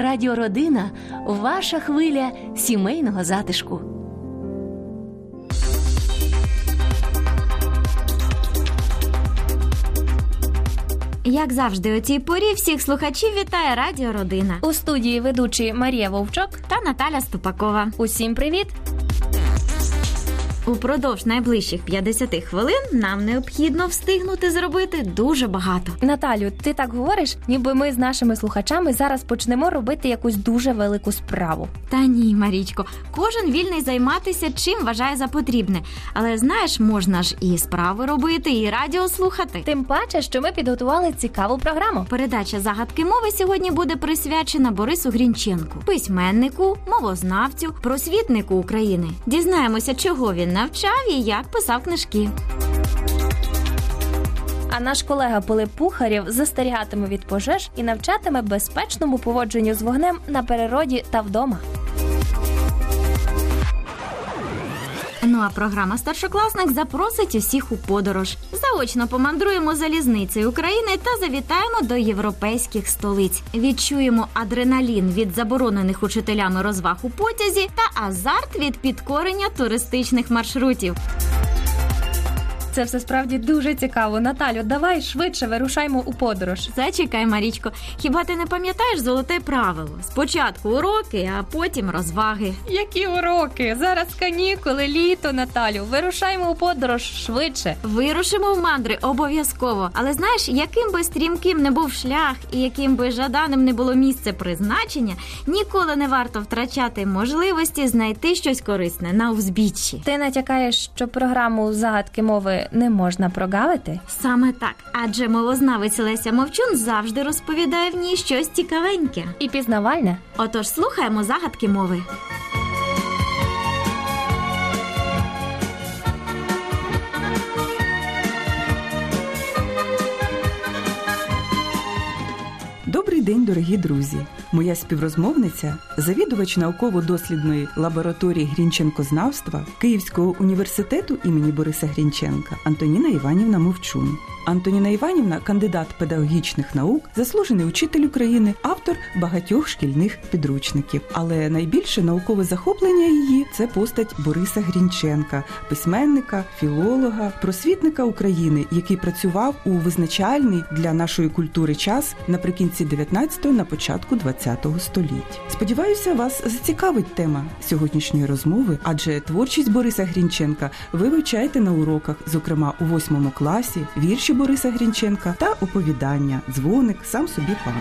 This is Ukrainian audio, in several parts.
Радіородина ваша хвиля сімейного затишку. Як завжди, у цій порі всіх слухачів вітає Радіо Родина У студії ведучі Марія Вовчок. та Наталя Ступакова. Усім привіт! Упродовж найближчих 50 хвилин нам необхідно встигнути зробити дуже багато. Наталю, ти так говориш, ніби ми з нашими слухачами зараз почнемо робити якусь дуже велику справу. Та ні, Марічко, кожен вільний займатися чим вважає за потрібне. Але знаєш, можна ж і справи робити, і радіо слухати. Тим паче, що ми підготували цікаву програму. Передача загадки мови сьогодні буде присвячена Борису Грінченку, письменнику, мовознавцю, просвітнику України. Дізнаємося, чого він навчав і як писав книжки. А наш колега Пилип Пухарєв застерігатиме від пожеж і навчатиме безпечному поводженню з вогнем на природі та вдома. Ну а програма Старшокласник запросить усіх у подорож. Заочно помандруємо залізницею України та завітаємо до європейських столиць. Відчуємо адреналін від заборонених учителями розваг у потязі та азарт від підкорення туристичних маршрутів. Це все справді дуже цікаво. Наталю, давай швидше вирушаймо у подорож. Зачекай, Марічко. Хіба ти не пам'ятаєш золоте правило? Спочатку уроки, а потім розваги. Які уроки? Зараз канікули, літо, Наталю. Вирушаймо у подорож швидше. Вирушимо в мандри обов'язково. Але знаєш, яким би стрімким не був шлях і яким би жаданим не було місце призначення, ніколи не варто втрачати можливості знайти щось корисне на узбіччі. Ти натякаєш, що програму загадки мови не можна прогавити? Саме так, адже мовознавець Леся Мовчун завжди розповідає в ній щось цікавеньке. І пізнавальне. Отож, слухаємо загадки мови. Добрий день, дорогі друзі! Моя співрозмовниця, завідувач науково-дослідної лабораторії Грінченкознавства Київського університету імені Бориса Грінченка Антоніна Іванівна Мовчун. Антоніна Іванівна кандидат педагогічних наук, заслужений учитель України, автор багатьох шкільних підручників. Але найбільше наукове захоплення її це постать Бориса Грінченка, письменника, філолога, просвітника України, який працював у визначальний для нашої культури час наприкінці 19-го, на початку 20-го століть. Сподіваюся, вас зацікавить тема сьогоднішньої розмови, адже творчість Бориса Грінченка ви вивчаєте на уроках, зокрема у 8 класі, вірші Бориса Грінченка та оповідання Дзвоник сам собі пан.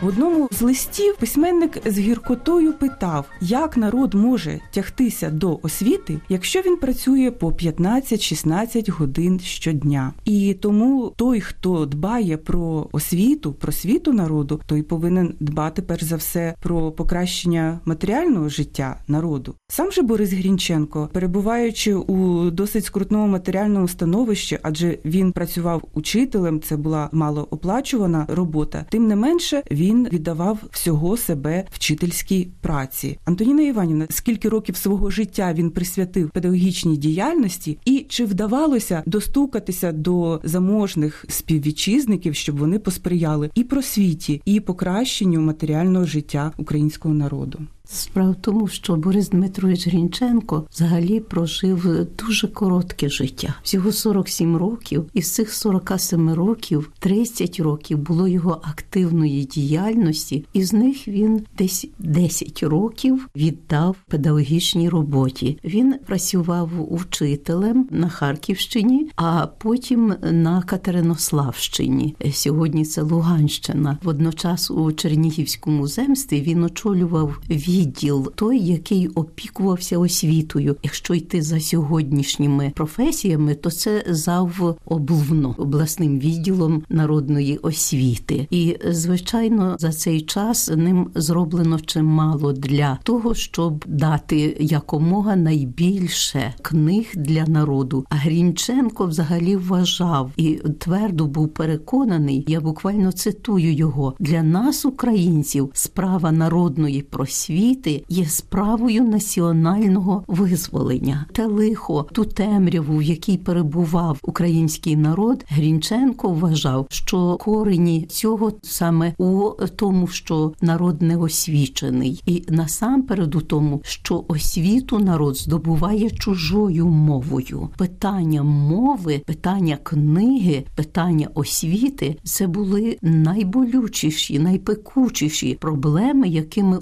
В одному листів письменник з гіркотою питав, як народ може тягтися до освіти, якщо він працює по 15-16 годин щодня. І тому той, хто дбає про освіту, про світу народу, той повинен дбати перш за все про покращення матеріального життя народу. Сам же Борис Грінченко, перебуваючи у досить скрутному матеріальному становищі, адже він працював учителем, це була малооплачувана робота. Тим не менше, він віддавав всього себе вчительській праці. Антоніна Іванівна, скільки років свого життя він присвятив педагогічній діяльності, і чи вдавалося достукатися до заможних співвітчизників, щоб вони посприяли і просвіті, і покращенню матеріального життя українського народу? Справа в тому, що Борис Дмитрович Грінченко взагалі прожив дуже коротке життя, всього 47 років, і з цих 47 років 30 років було його активної діяльності, і з них він десь 10 років віддав педагогічній роботі. Він працював учителем на Харківщині, а потім на Катеринославщині. Сьогодні це Луганщина. Водночас у Чернігівському земстві він очолював відділ той, який опікувався освітою. Якщо йти за сьогоднішніми професіями, то це зав облвно обласним відділом народної освіти. І звичайно, за цей час ним зроблено чимало для того, щоб дати якомога найбільше книг для народу. А Грінченко взагалі вважав і твердо був переконаний. Я буквально цитую його для нас, українців, справа народної просвіти освіти є справою національного визволення. Те лихо, ту темряву, в якій перебував український народ, Грінченко вважав, що корені цього саме у тому, що народ не освічений, і насамперед у тому, що освіту народ здобуває чужою мовою. Питання мови, питання книги, питання освіти це були найболючіші, найпекучіші проблеми, якими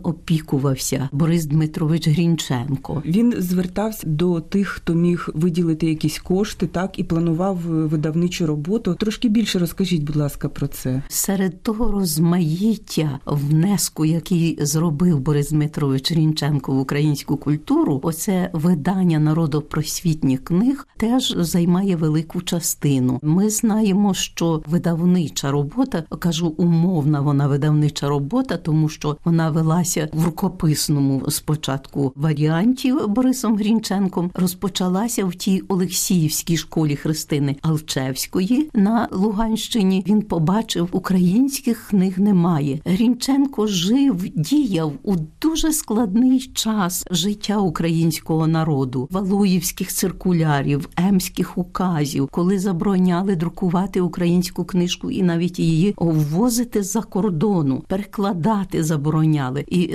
опікувався Борис Дмитрович Грінченко. Він звертався до тих, хто міг виділити якісь кошти, так і планував видавничу роботу. Трошки більше розкажіть, будь ласка, про це серед того розмаїття внеску, який зробив Борис Дмитрович Грінченко в українську культуру. Оце видання народопросвітніх книг теж займає велику частину. Ми знаємо, що видавнича робота кажу умовна вона видавнича робота, тому що вона велася в рукописному спочатку варіанті Борисом Грінченком. Розпочалася в тій Олексіївській школі Христини Алчевської на Луганщині. Він побачив, українських книг немає. Грінченко жив, діяв у дуже складний час життя українського народу, валуївських циркулярів, емських указів, коли забороняли друкувати українську книжку і навіть її ввозити за кордону, перекладати забороняли. І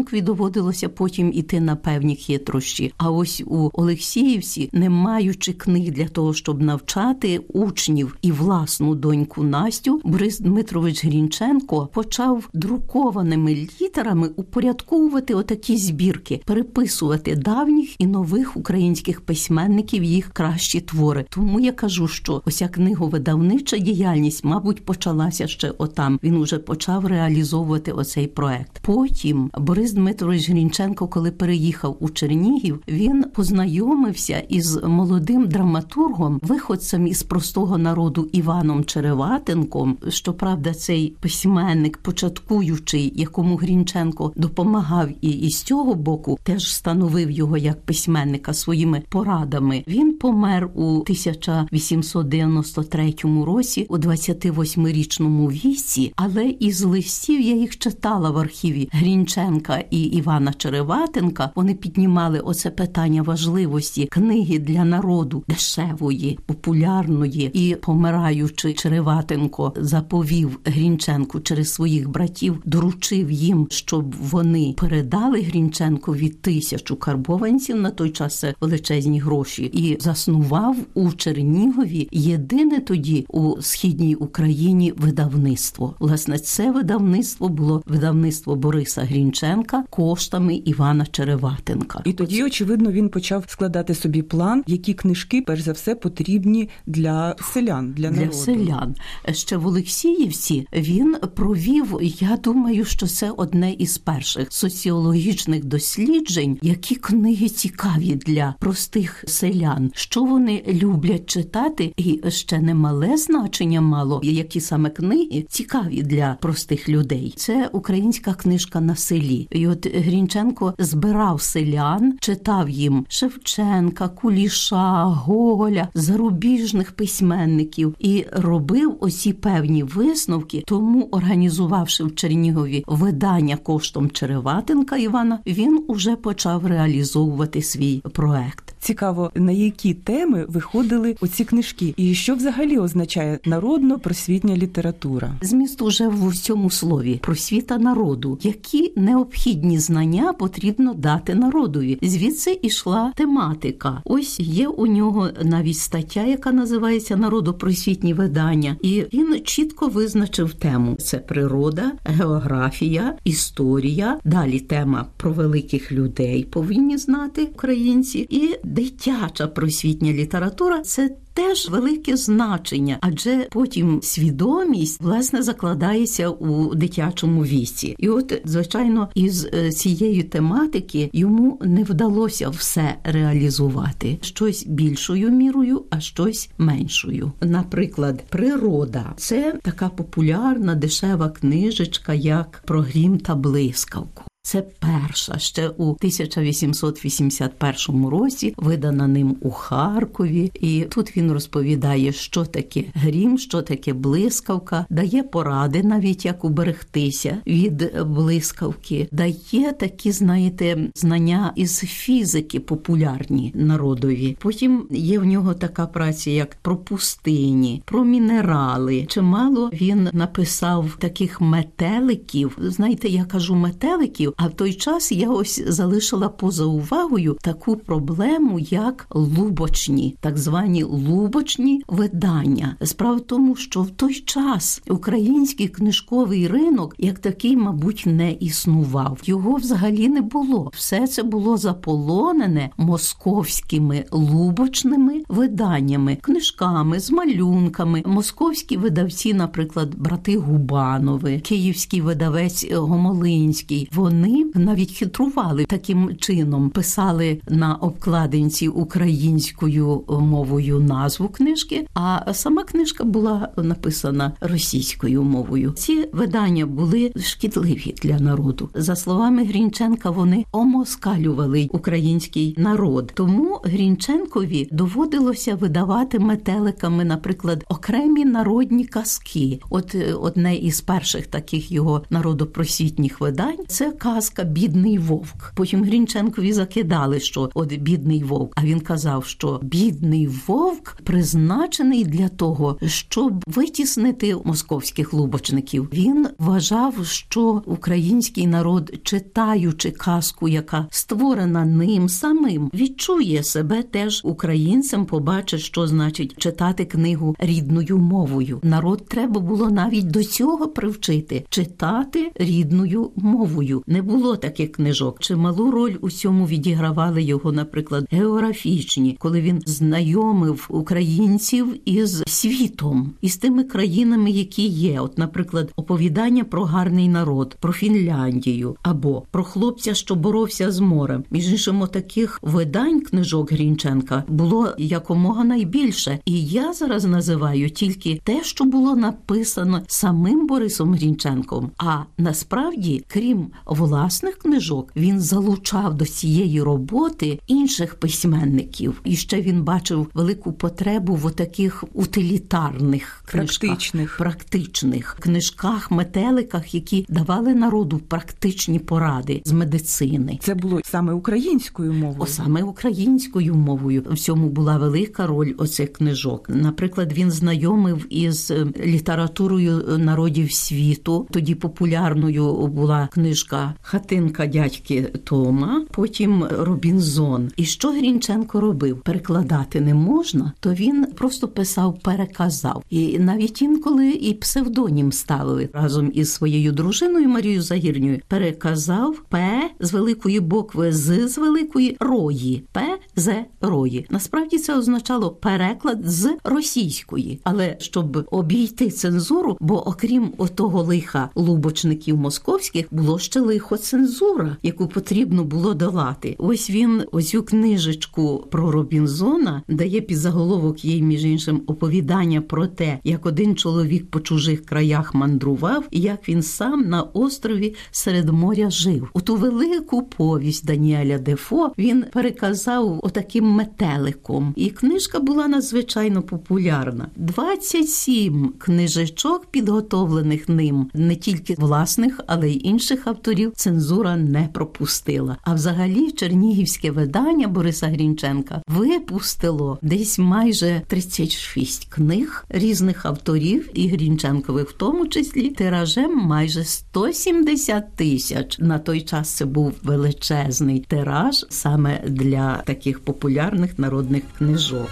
Грінченкові доводилося потім іти на певні хитрощі. А ось у Олексіївці, не маючи книг для того, щоб навчати учнів і власну доньку Настю, Борис Дмитрович Грінченко почав друкованими літерами упорядковувати отакі збірки, переписувати давніх і нових українських письменників їх кращі твори. Тому я кажу, що ося книговидавнича діяльність, мабуть, почалася ще отам. Він уже почав реалізовувати оцей проект. Потім Борис Дмитрович Грінченко, коли переїхав у Чернігів, він познайомився із молодим драматургом, виходцем із простого народу Іваном Череватенком. Щоправда, цей письменник, початкуючий, якому Грінченко допомагав і із цього боку, теж становив його як письменника своїми порадами. Він помер у 1893 році, у 28-річному віці, але із листів я їх читала в архіві Грінченка і Івана Череватенка. Вони піднімали оце питання важливості книги для народу дешевої, популярної і помираючи Череватенко заповів Грінченку через своїх братів, доручив їм, щоб вони передали Грінченкові тисячу карбованців на той час це величезні гроші, і заснував у Чернігові єдине тоді у східній Україні видавництво. Власне, це видавництво було видавництво Бориса Грінченка коштами Івана Череватенка. І тоді, очевидно, він почав складати собі план, які книжки, перш за все, потрібні для селян для, для селян. Ще в Олексіївці він провів. Я думаю, що це одне із перших соціологічних досліджень, які книги цікаві для простих селян, що вони люблять читати, і ще немале значення мало, які саме книги цікаві для простих людей. Це українська книжка на селі. І от Грінченко збирав селян, читав їм Шевченка, Куліша, Гоголя, зарубіжних письменників і робив осі певні висновки. Тому, організувавши в Чернігові видання коштом Череватенка Івана, він уже почав реалізовувати свій проект. Цікаво, на які теми виходили оці книжки, і що взагалі означає народно-просвітня література? Зміст уже в цьому слові просвіта народу, які необхідні знання потрібно дати народові. Звідси ішла тематика. Ось є у нього навіть стаття, яка називається Народопросвітні видання, і він чітко визначив тему: це природа, географія, історія. Далі тема про великих людей повинні знати українці і дитяча просвітня література це теж велике значення, адже потім свідомість власне закладається у дитячому віці. І от, звичайно, із цієї тематики йому не вдалося все реалізувати щось більшою мірою, а щось меншою. Наприклад, природа це така популярна дешева книжечка, як про грім та блискавку. Це перша ще у 1881 році, видана ним у Харкові. І тут він розповідає, що таке грім, що таке блискавка, дає поради, навіть як уберегтися від блискавки, дає такі, знаєте, знання із фізики популярні народові. Потім є в нього така праця, як про пустині, про мінерали. Чимало він написав таких метеликів. Знаєте, я кажу метеликів, а в той час я ось залишила поза увагою таку проблему, як лубочні, так звані лубочні видання. Справа в тому, що в той час український книжковий ринок як такий, мабуть, не існував. Його взагалі не було. Все це було заполонене московськими лубочними виданнями, книжками з малюнками. Московські видавці, наприклад, брати Губанови, київський видавець Гомолинський. Вони навіть хитрували таким чином, писали на обкладинці українською мовою назву книжки, а сама книжка була написана російською мовою. Ці видання були шкідливі для народу. За словами Грінченка, вони омоскалювали український народ. Тому Грінченкові доводилося видавати метеликами, наприклад, окремі народні казки. От е, одне із перших таких його народопросвітніх видань це казка Бідний вовк. Потім Грінченкові закидали, що от бідний вовк. А він казав, що бідний вовк призначений для того, щоб витіснити московських лубочників. Він вважав, що український народ, читаючи казку, яка створена ним самим, відчує себе теж українцем, побачить, що значить читати книгу рідною мовою. Народ треба було навіть до цього привчити читати рідною мовою. Не було таких книжок. Чималу роль у цьому відігравали його, наприклад, географічні, коли він знайомив українців із світом із тими країнами, які є. От, наприклад, оповідання про гарний народ, про Фінляндію або про хлопця, що боровся з морем. Між іншим, таких видань книжок Грінченка було якомога найбільше. І я зараз називаю тільки те, що було написано самим Борисом Грінченком. А насправді, крім власних книжок, він залучав до цієї роботи інших письменників, і ще він бачив велику потребу в таких утилітарних книжках, Практичних. практичних книжках, метеликах, які давали народу практичні поради з медицини. Це було саме українською мовою. О, саме українською мовою в цьому була велика роль оцих книжок. Наприклад, він знайомив із е, літературою народів світу. Тоді популярною була книжка Хатинка дядьки Тома, потім Робінзон. І що Грінченко робив? Перекладати не можна, то він просто писав, переказав. І навіть інколи і псевдонім ставили разом із своєю дружиною Марією Загірньою. Переказав П з великої букви з з великої рої. П з рої. Насправді це означало переклад з російської, але щоб обійти цензуру, бо окрім отого лиха лубочників московських було ще лихо цензура, яку потрібно було долати. Ось він оцю книжечку про Робінзона дає під заголовок їй, між іншим, оповідання про те, як один чоловік по чужих краях мандрував, і як він сам на острові серед моря жив. У ту велику повість Даніеля Дефо він переказав отаким метеликом, і книжка була надзвичайно популярна. 27 книжечок, підготовлених ним не тільки власних, але й інших авторів. Цензура не пропустила. А взагалі, чернігівське видання Бориса Грінченка випустило десь майже 36 книг різних авторів і Грінченкових, в тому числі тиражем майже 170 тисяч. На той час це був величезний тираж саме для таких популярних народних книжок.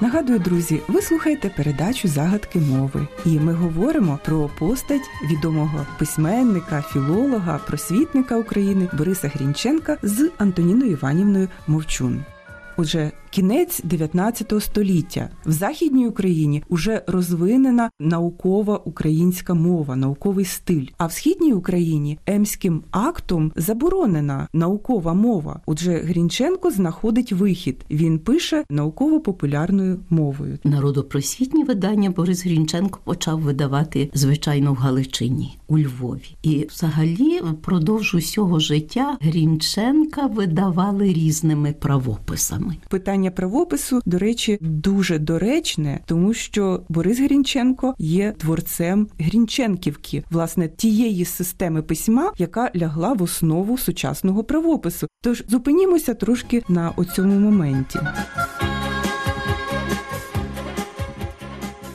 Нагадую, друзі, ви слухаєте передачу загадки мови, і ми говоримо про постать відомого письменника, філолога, просвітника України Бориса Грінченка з Антоніною Іванівною Мовчун. Отже, кінець 19 століття. В західній Україні вже розвинена наукова українська мова, науковий стиль. А в східній Україні емським актом заборонена наукова мова. Отже, Грінченко знаходить вихід. Він пише науково-популярною мовою. Народопросвітні видання Борис Грінченко почав видавати звичайно в Галичині у Львові. І взагалі впродовж усього життя Грінченка видавали різними правописами. Питання правопису, до речі, дуже доречне, тому що Борис Грінченко є творцем Грінченківки, власне, тієї системи письма, яка лягла в основу сучасного правопису. Тож зупинімося трошки на оцьому моменті.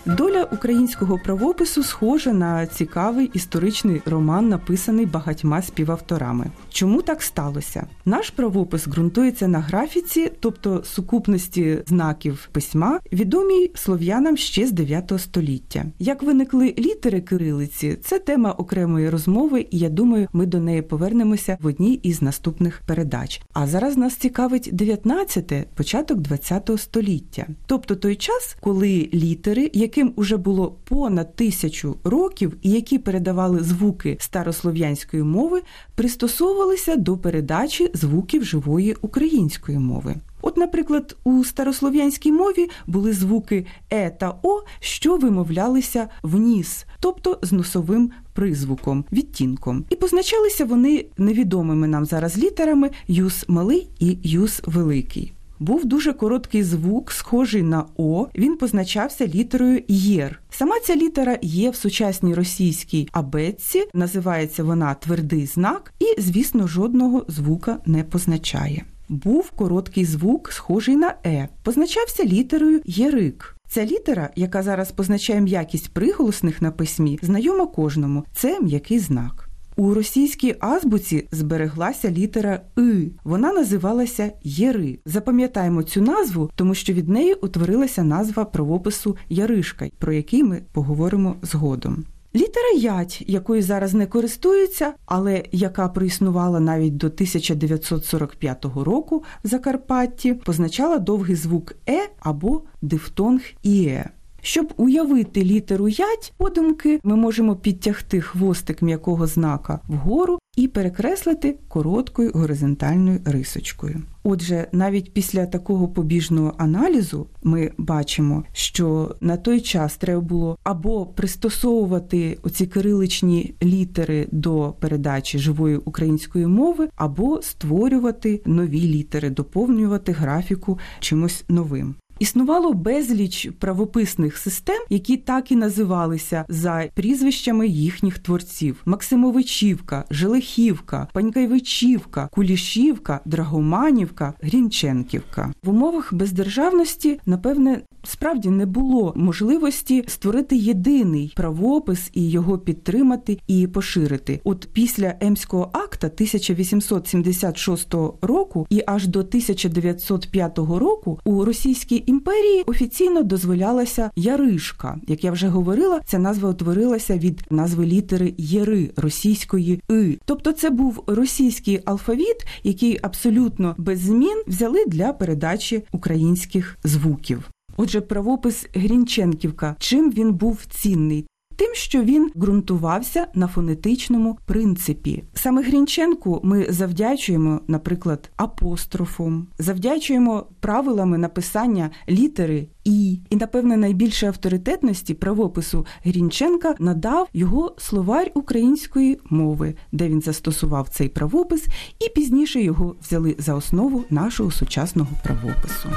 Доля українського правопису схожа на цікавий історичний роман, написаний багатьма співавторами. Чому так сталося? Наш правопис ґрунтується на графіці, тобто сукупності знаків письма, відомій слов'янам ще з 9 століття. Як виникли літери кирилиці, це тема окремої розмови, і я думаю, ми до неї повернемося в одній із наступних передач. А зараз нас цікавить 19-те, початок 20 століття, тобто той час, коли літери, яким уже було понад тисячу років, і які передавали звуки старослов'янської мови, пристосовувалися до передачі звуків живої української мови. От, наприклад, у старослов'янській мові були звуки е та о, що вимовлялися в ніс, тобто з носовим призвуком, відтінком. І позначалися вони невідомими нам зараз літерами юс малий і юс великий. Був дуже короткий звук, схожий на О. Він позначався літерою Єр. Сама ця літера є в сучасній російській абетці, називається вона твердий знак, і, звісно, жодного звука не позначає. Був короткий звук, схожий на Е, позначався літерою Єрик. Ця літера, яка зараз позначає м'якість приголосних на письмі, знайома кожному. Це м'який знак. У російській азбуці збереглася літера И. Вона називалася Єри. Запам'ятаємо цю назву, тому що від неї утворилася назва правопису Яришка, про який ми поговоримо згодом. Літера ять, якою зараз не користуються, але яка проіснувала навіть до 1945 року в Закарпатті, позначала довгий звук Е або дифтонг Іе. Щоб уявити літеру ять, подумки ми можемо підтягти хвостик м'якого знака вгору і перекреслити короткою горизонтальною рисочкою. Отже, навіть після такого побіжного аналізу ми бачимо, що на той час треба було або пристосовувати оці кириличні літери до передачі живої української мови, або створювати нові літери, доповнювати графіку чимось новим. Існувало безліч правописних систем, які так і називалися за прізвищами їхніх творців: Максимовичівка, Желехівка, Панькайвичівка, Кулішівка, Драгоманівка, Грінченківка. В умовах бездержавності, напевне, справді не було можливості створити єдиний правопис і його підтримати і поширити. От після Емського акта 1876 року і аж до 1905 року у російській імперії офіційно дозволялася Яришка. Як я вже говорила, ця назва утворилася від назви літери Єри російської И. Тобто, це був російський алфавіт, який абсолютно без змін взяли для передачі українських звуків. Отже, правопис Грінченківка, чим він був цінний? Тим, що він ґрунтувався на фонетичному принципі. Саме Грінченку ми завдячуємо, наприклад, апострофом, завдячуємо правилами написання літери і, і, напевне, найбільше авторитетності правопису Грінченка надав його словарь української мови, де він застосував цей правопис, і пізніше його взяли за основу нашого сучасного правопису.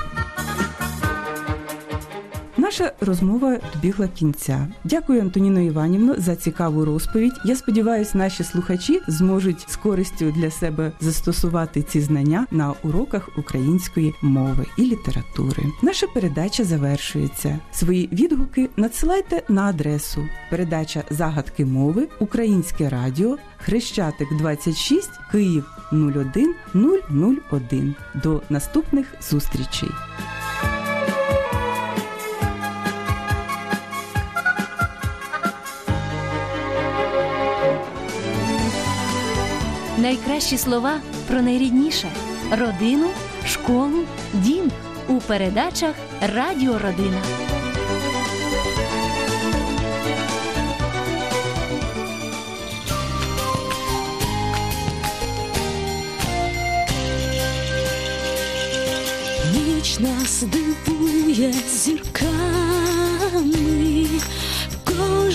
Наша розмова добігла кінця. Дякую, Антоніно Іванівно, за цікаву розповідь. Я сподіваюся, наші слухачі зможуть з користю для себе застосувати ці знання на уроках української мови і літератури. Наша передача завершується. Свої відгуки надсилайте на адресу передача загадки мови Українське Радіо Хрещатик 26 Київ 01 001. До наступних зустрічей. Найкращі слова про найрідніше родину, школу, дім. у передачах Радіо Родина. Ніч нас дивує зірка